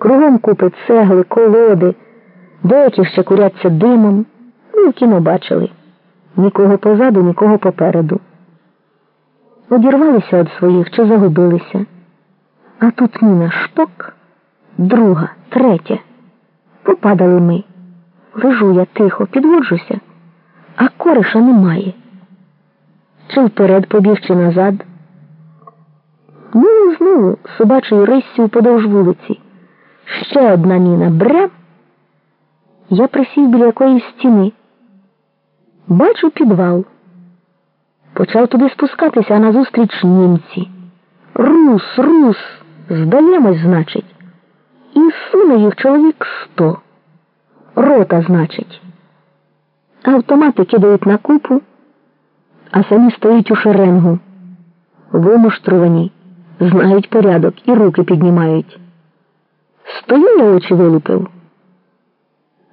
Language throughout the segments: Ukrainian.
Кругом купи цегли, колоди, деякі ще куряться димом. Ну, кіно бачили. Нікого позаду, нікого попереду. Одірвалися від своїх чи загубилися. А тут міна шток, друга, третя. Попадали ми. Лежу я тихо, підводжуся, а кориша немає. Чи вперед побіг, чи назад. Ну, знову собачою риссю подовж вулиці. Ще одна міна брям. Я присів біля якоїсь стіни. Бачу підвал. Почав туди спускатися, а назустріч німці. Рус, рус, здаємось, значить. І суне їх чоловік сто. Рота, значить. Автомати кидають на купу, а самі стоять у шеренгу. Вимуштрувані, знають порядок і руки піднімають. Стою я очі вилупив.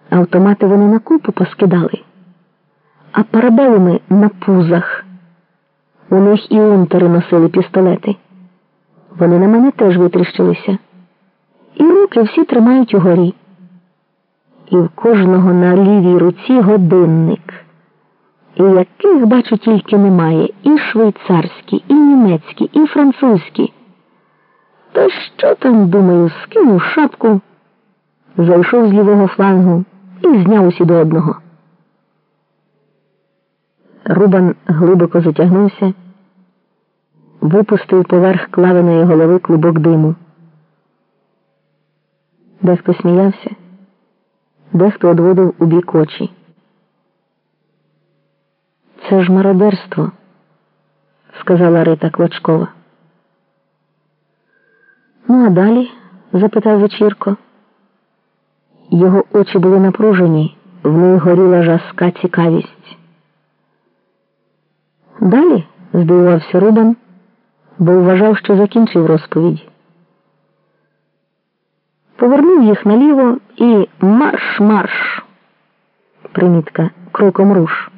Автомати вони на купу поскидали, а парабелами на пузах. У них і унтери носили пістолети. Вони на мене теж витріщилися. І руки всі тримають угорі. І в кожного на лівій руці годинник. І яких, бачу, тільки немає і швейцарські, і німецькі, і французькі. Та що там, думаю, скинув шапку, зайшов з лівого флангу і зняв усі до одного. Рубан глибоко затягнувся, випустив поверх клавиної голови клубок диму. Дехто сміявся, дехто одводив у бік очі. Це ж мародерство, сказала Рита Клочкова. Ну, а далі? запитав вечірко. Його очі були напружені, в них горіла жаска цікавість. Далі, здивувався Рубан, бо вважав, що закінчив розповідь. Повернув їх наліво і марш-марш. Примітка кроком руш.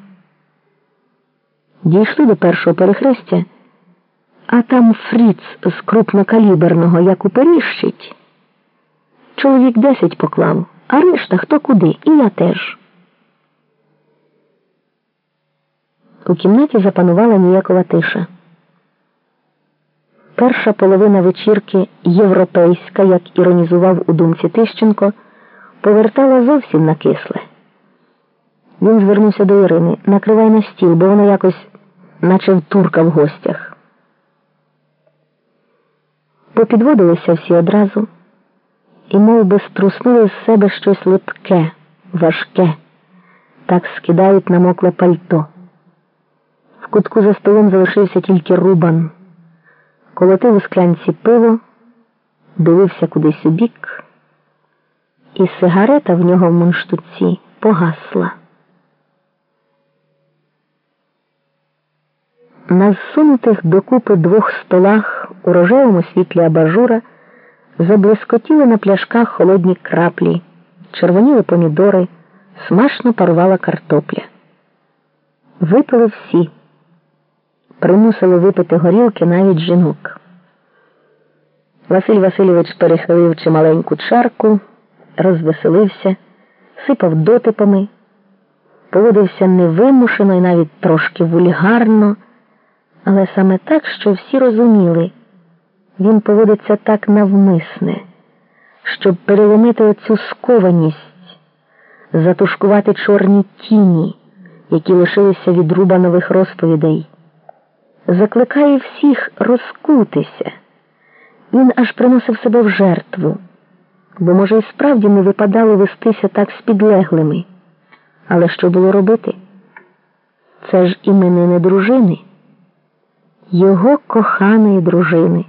Дійшли до першого перехрестя, а там Фріц з крупнокаліберного як уперіщить. Чоловік десять поклав, а решта хто куди, і я теж. У кімнаті запанувала ніякова тиша. Перша половина вечірки європейська, як іронізував у думці Тищенко, повертала зовсім на кисле. Він звернувся до Ірини накривай на стіл, бо вона якось, наче в турка в гостях. Попідводилися всі одразу і мов би, струснули з себе щось липке, важке, так скидають намокле пальто. В кутку за столом залишився тільки рубан, колотив у склянці пиво, дивився кудись у бік, і сигарета в нього в мунштуці погасла. На зсунутих докупи двох столах у рожевому світлі абажура заблискотіли на пляшках холодні краплі, червоніли помідори, смачно парувала картопля. Випили всі, примусили випити горілки навіть жінок. Василь Васильович перехилив чималеньку чарку, розвеселився, сипав дотипами, поводився невимушено і навіть трошки вульгарно але саме так, що всі розуміли, він поводиться так навмисне, щоб переломити оцю скованість, затушкувати чорні тіні, які лишилися від рубанових розповідей. Закликає всіх розкутися. Він аж приносив себе в жертву, бо, може, і справді не випадало вестися так з підлеглими. Але що було робити? Це ж іменини дружини його коханої дружини.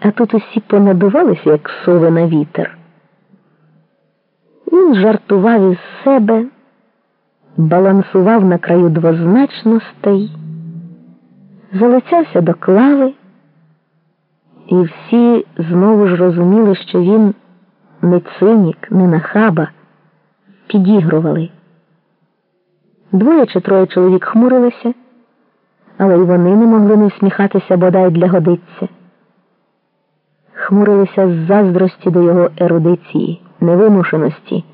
А тут усі понадувалися, як сови на вітер. Він жартував із себе, балансував на краю двозначностей, залицявся до клави, і всі знову ж розуміли, що він не цинік, не нахаба, підігрували. Двоє чи троє чоловік хмурилися але й вони не могли не всміхатися бодай для годиться. хмурилися з заздрості до його ерудиції, невимушеності.